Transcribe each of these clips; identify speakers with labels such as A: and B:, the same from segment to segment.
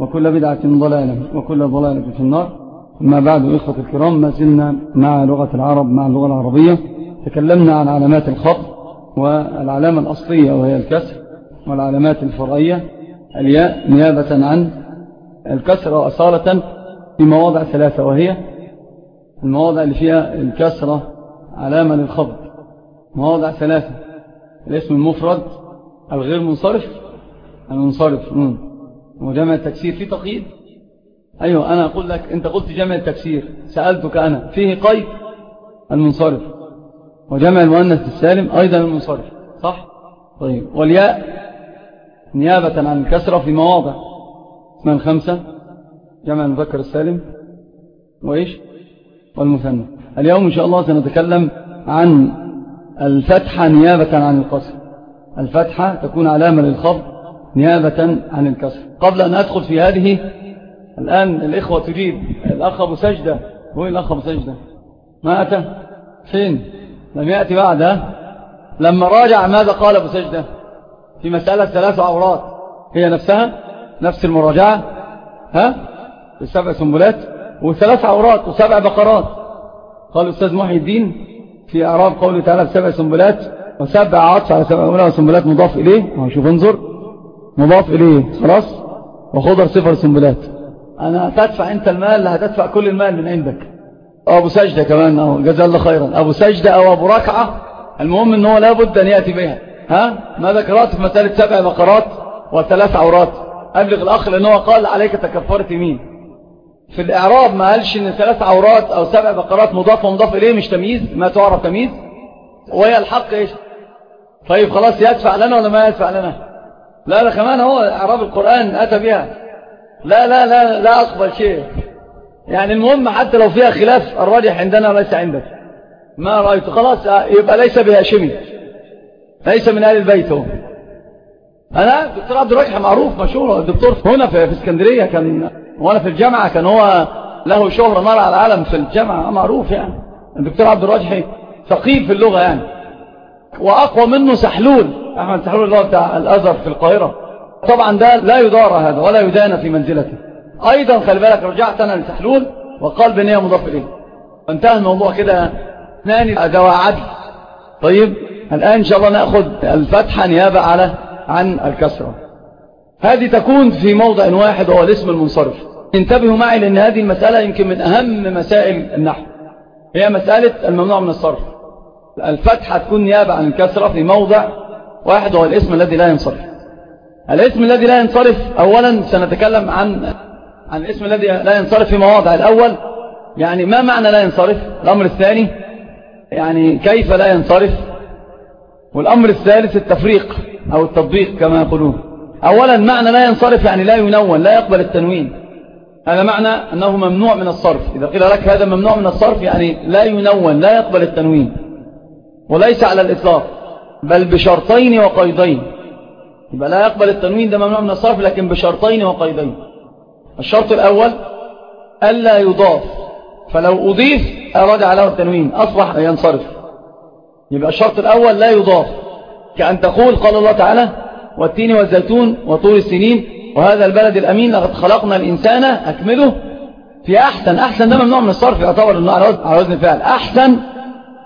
A: وكل بدعة ضلالة وكل ضلالة في النار. أما بعد إخوة الكرام ما زلنا مع لغة العرب مع اللغة العربية. تكلمنا عن علامات الخط والعلامة الأصلية وهي الكسر والعلامات الفرعية. الياء نيابة عن الكسر وأصالة في مواضع ثلاثة وهي المواضع اللي فيها الكسرة علامة للخفض مواضع ثلاثة الاسم المفرد الغير منصرف المنصرف. وجمع التكسير في تقييد؟ أيوة أنا أقول لك أنت قلت جمع التكسير سألتك أنا. فيه قيد؟ المنصرف. وجمع المؤنث السالم أيضا المنصرف صح؟ طيب والياء؟ نيابة عن الكسرة في مواضع. اسمان خمسة جمع المذكر السالم. وإيش؟ والمثنى. اليوم إن شاء الله سنتكلم عن الفتحة نيابة عن القصر. الفتحة تكون علامة للخفض نيابة عن الكسر. قبل أن أدخل في هذه الآن الإخوة تجيب الأخ أبو سجدة. هو الأخ أبو سجدة؟ ما أتى فين؟ لم يأتي بعد لما راجع ماذا قال أبو سجدة؟ في مسألة ثلاث عورات. هي نفسها؟ نفس المراجعة؟ ها؟ السبع سنبلات؟ وثلاث عورات وسبع بقرات. قال الأستاذ محي الدين في أعراب قوله تعالى بسبع سنبلات وسبع عطف على سبع أولى وسنبلات مضاف إليه. شوف انظر. مضاف إليه. خلاص؟ وخضر صفر سنبلات. أنا هتدفع أنت المال هتدفع كل المال من عندك. أبو سجدة كمان أهو جزا الله خيرا. أبو سجدة أو أبو ركعة المهم أنه لابد أن يأتي بها. ها؟ ماذا قرأت في مسألة سبع بقرات وثلاث عورات. أبلغ الأخ لأنه قال عليك تكفرت مين. في الإعراب ما قالش أن ثلاث عورات أو سبع بقرات مضاف ومضاف إليه مش تمييز؟ ما تعرف تمييز؟ وهي الحق إيش؟ طيب خلاص يدفع لنا ولا ما يدفع لنا؟ لا لا كمان هو إعراب القرآن أتى بها لا لا لا لا أقبل شيء. يعني المهم حتى لو فيها خلاف الراجح عندنا وليس عندك. ما رأيت. خلاص يبقى ليس بهاشمي. ليس من أهل البيت هو. أنا دكتور عبد الرجح معروف مشهور. الدكتور هنا في اسكندرية كان وأنا في الجامعة كان هو له شهرة نار على العالم في الجامعة. معروف يعني. الدكتور عبد الرجح ثقيل في اللغة يعني. وأقوى منه سحلول. أحمد سحلول اللي هو بتاع الأزهر في القاهرة؟ طبعا ده لا يدار هذا ولا يدان في منزلته. أيضا خلي بالك رجعت أنا لسحلول وقال بنية مضاف إليه. وانتهى الموضوع كده. اثنان أدواء عدل. طيب الآن إن شاء الله نأخذ الفتحة نيابة على عن الكسرة. هذه تكون في موضع واحد وهو الاسم المنصرف. انتبهوا معي لأن هذه المسألة يمكن من أهم مسائل النحو. هي مسألة الممنوع من الصرف. الفتحة تكون نيابة عن الكسرة في موضع واحد وهو الاسم الذي لا ينصرف. الاسم الذي لا ينصرف أولا سنتكلم عن عن الاسم الذي لا ينصرف في مواضع الأول. يعني ما معنى لا ينصرف؟ الأمر الثاني يعني كيف لا ينصرف؟ والأمر الثالث التفريق أو التطبيق كما يقولون. أولا معنى لا ينصرف يعني لا ينون لا يقبل التنوين. هذا معنى أنه ممنوع من الصرف. إذا قيل لك هذا ممنوع من الصرف يعني لا ينون لا يقبل التنوين. وليس على الإطلاق. بل بشرطين وقيدين. يبقى لا يقبل التنوين ده ممنوع من الصرف لكن بشرطين وقيدين. الشرط الأول ألا يضاف. فلو أضيف أراد له التنوين أصبح ينصرف. يبقى الشرط الأول لا يضاف. كأن تقول قال الله تعالى والتين والزيتون وطول السنين وهذا البلد الأمين لقد خلقنا الإنسان أكمله في أحسن. أحسن ده ممنوع من الصرف يعتبر على وزن الفعل أحسن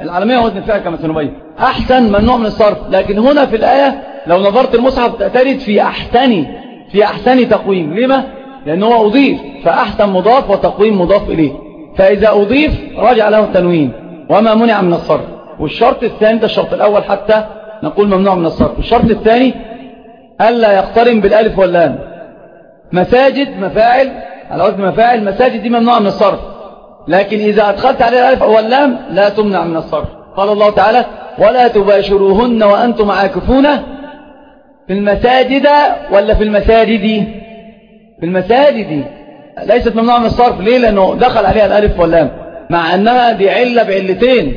A: العالمية وزن الفعل كما سنبين. أحسن ممنوع من الصرف. لكن هنا في الآية لو نظرت المصحف تجد في أحسن في أحسن تقويم. لما؟ لأنه هو أضيف. فأحسن مضاف وتقويم مضاف إليه. فإذا أضيف رجع له التنوين. وما منع من الصرف. والشرط الثاني ده الشرط الأول حتى نقول ممنوع من الصرف. الشرط الثاني ألا يقترن بالألف واللام. مساجد مفاعل على وزن مفاعل مساجد دي ممنوع من الصرف. لكن إذا أدخلت عليه الألف واللام لا تمنع من الصرف. قال الله تعالى ولا تباشروهن وأنتم عاكفون في المساجد ولا في المساجد؟ في المساجد. ليست ممنوعة من الصرف. ليه؟ لأنه دخل عليها الألف واللام. مع أنها دي علة بعلتين.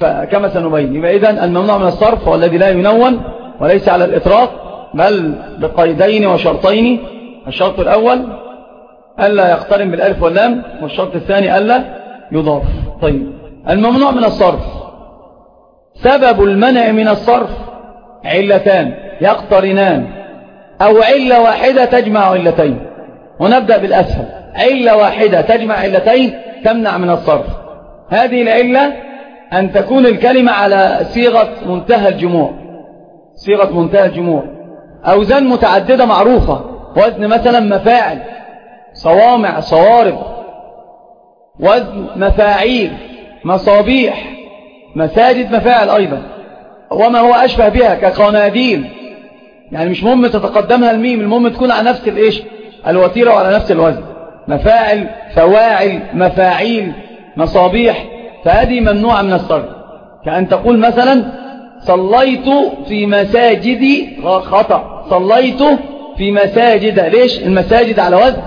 A: فكما سنبين. يبقى إذن الممنوع من الصرف هو الذي لا ينون وليس على الإطراق بل بقيدين وشرطين. الشرط الأول ألا يقترن بالألف واللام والشرط الثاني ألا يضاف. طيب. الممنوع من الصرف. سبب المنع من الصرف علتان يقترنان أو علة واحدة تجمع علتين. ونبدأ بالأسهل. علة واحدة تجمع علتين تمنع من الصرف. هذه العلة أن تكون الكلمة على صيغة منتهى الجموع. صيغة منتهى الجموع. أوزان متعددة معروفة. وزن مثلا مفاعل صوامع صوارب. وزن مفاعيل مصابيح. مساجد مفاعل أيضا وما هو أشبه بها كقناديل. يعني مش مهم تتقدمها الميم المهم تكون على نفس الإيش؟ الوتيرة وعلى نفس الوزن. مفاعل فواعل مفاعيل مصابيح فهذه ممنوعة من الصرف. كأن تقول مثلا صليت في مساجد خطأ صليت في مساجد ليش؟ المساجد على وزن.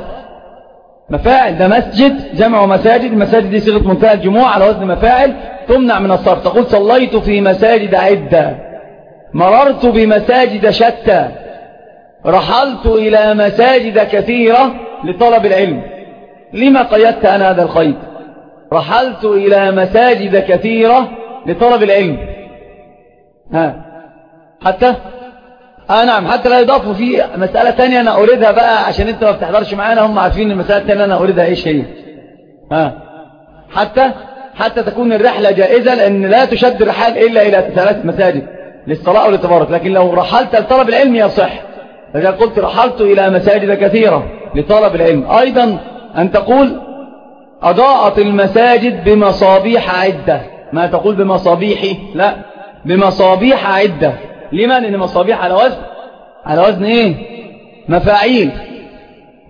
A: مفاعل ده مسجد جمع مساجد المساجد دي صيغة منتهى الجموع على وزن مفاعل تمنع من الصرف. تقول صليت في مساجد عدة مررت بمساجد شتى رحلت إلى مساجد كثيرة لطلب العلم. لما قيدت أنا هذا الخيط رحلت إلى مساجد كثيرة لطلب العلم. ها حتى آه نعم حتى لا يضاف في مسألة تانية أنا أريدها بقى عشان أنت ما بتحضرش معانا هم عارفين المسألة التانية أنا أريدها إيش هي ها؟ حتى حتى تكون الرحلة جائزة لأن لا تشد الرحال إلا إلى ثلاث مساجد للصلاة وللتبارك لكن لو رحلت لطلب العلم يصح. فإذا قلت رحلت إلى مساجد كثيرة لطلب العلم. أيضا أن تقول أضاءت المساجد بمصابيح عدة. ما تقول بمصابيح؟ لا بمصابيح عدة. لما لأن مصابيح على وزن. على وزن إيه؟ مفاعيل.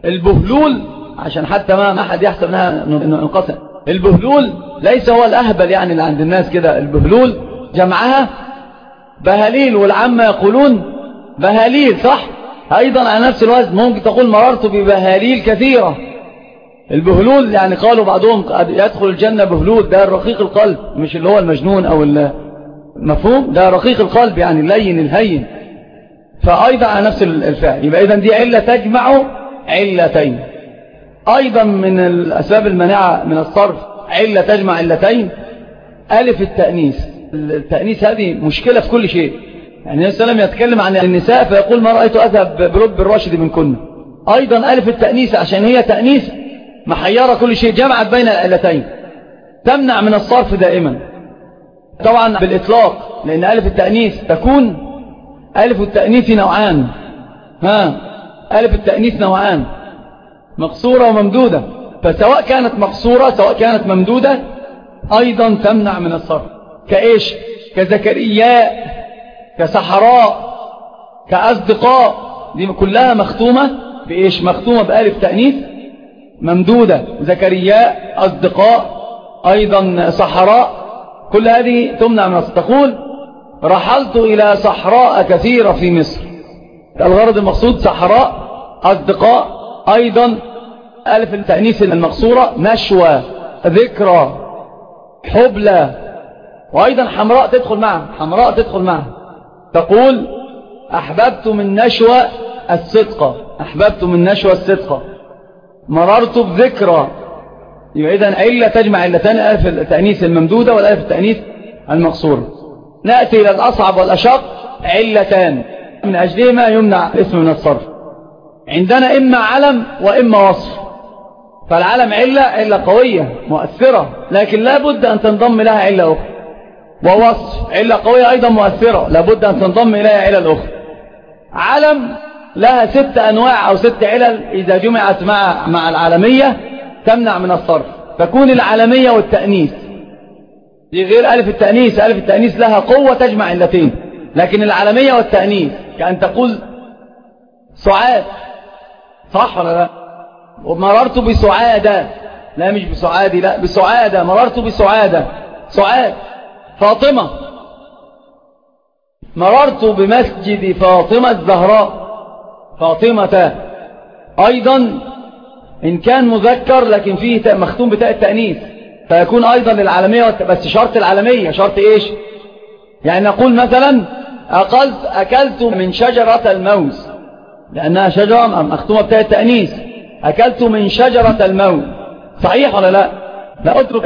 A: البهلول عشان حتى ما ما حد يحسب إنها انقسم البهلول ليس هو الأهبل يعني اللي عند الناس كده. البهلول جمعها. بهاليل والعامة يقولون بهاليل صح؟ أيضا على نفس الوزن. ممكن تقول مررت ببهاليل كثيرة. البهلول يعني قالوا بعضهم يدخل الجنة بهلول. ده رقيق القلب مش اللي هو المجنون أو المفهوم ده رقيق القلب يعني اللين الهين. فأيضا على نفس الفعل. يبقى إذن دي علة تجمع علتين. أيضا من الأسباب المانعة من الصرف علة تجمع علتين. ألف التأنيس التأنيس هذه مشكلة في كل شيء. يعني النبي صلى الله عليه وسلم يتكلم عن النساء فيقول ما رأيت أذهب برب الراشد من كن. أيضا ألف التأنيس عشان هي تأنيس محيرة كل شيء جمعت بين العلتين. تمنع من الصرف دائما. طبعا بالإطلاق لأن ألف التأنيس تكون ألف التأنيس نوعان. ها ألف التأنيس نوعان مقصورة وممدودة. فسواء كانت مقصورة سواء كانت ممدودة أيضا تمنع من الصرف. كإيش؟ كزكرياء كسحراء كأصدقاء. دي كلها مختومة بإيش؟ مختومة بألف تأنيث ممدودة. زكرياء أصدقاء أيضا صحراء كل هذه تمنع من تقول رحلت إلى صحراء كثيرة في مصر. الغرض المقصود صحراء أصدقاء أيضا ألف التأنيث المقصورة نشوى ذكرى حبلى وأيضا حمراء تدخل معها حمراء تدخل معها. تقول أحببت من نشوى الصدقة أحببت من نشوى الصدقة مررت بذكرى يبقى إذن علة تجمع علتان ألف التأنيث الممدودة والألف التأنيث المقصورة. نأتي إلى الأصعب والأشق علتان. من أجلهما يمنع اسم من الصرف. عندنا إما علم وإما وصف. فالعلم علة علة قوية مؤثرة لكن لا بد أن تنضم لها علة أخرى. ووصف علة قوية أيضا مؤثرة لابد أن تنضم إليها علة أخرى. علم لها ست أنواع أو ست علل إذا جمعت مع, مع العالمية. تمنع من الصرف.
B: تكون العالمية والتأنيث دي غير ألف التأنيث ألف التأنيث لها قوة تجمع علتين لكن العالمية والتأنيث كأن تقول سعاد. صح ولا لا؟ ومررت بسعادة. لا مش بسعادي لا بسعادة. مررت بسعادة. سعاد. فاطمة. مررت بمسجد فاطمة الزهراء. فاطمة. أيضا إن كان مذكر لكن فيه مختوم بتاء التأنيث فيكون أيضا للعالمية بس شرط العالمية شرط إيش؟ يعني نقول مثلا أقلت أكلت من شجرة الموز لأنها شجرة مختومة بتاء التأنيث. أكلت من شجرة الموز صحيح ولا لا؟ لا أترك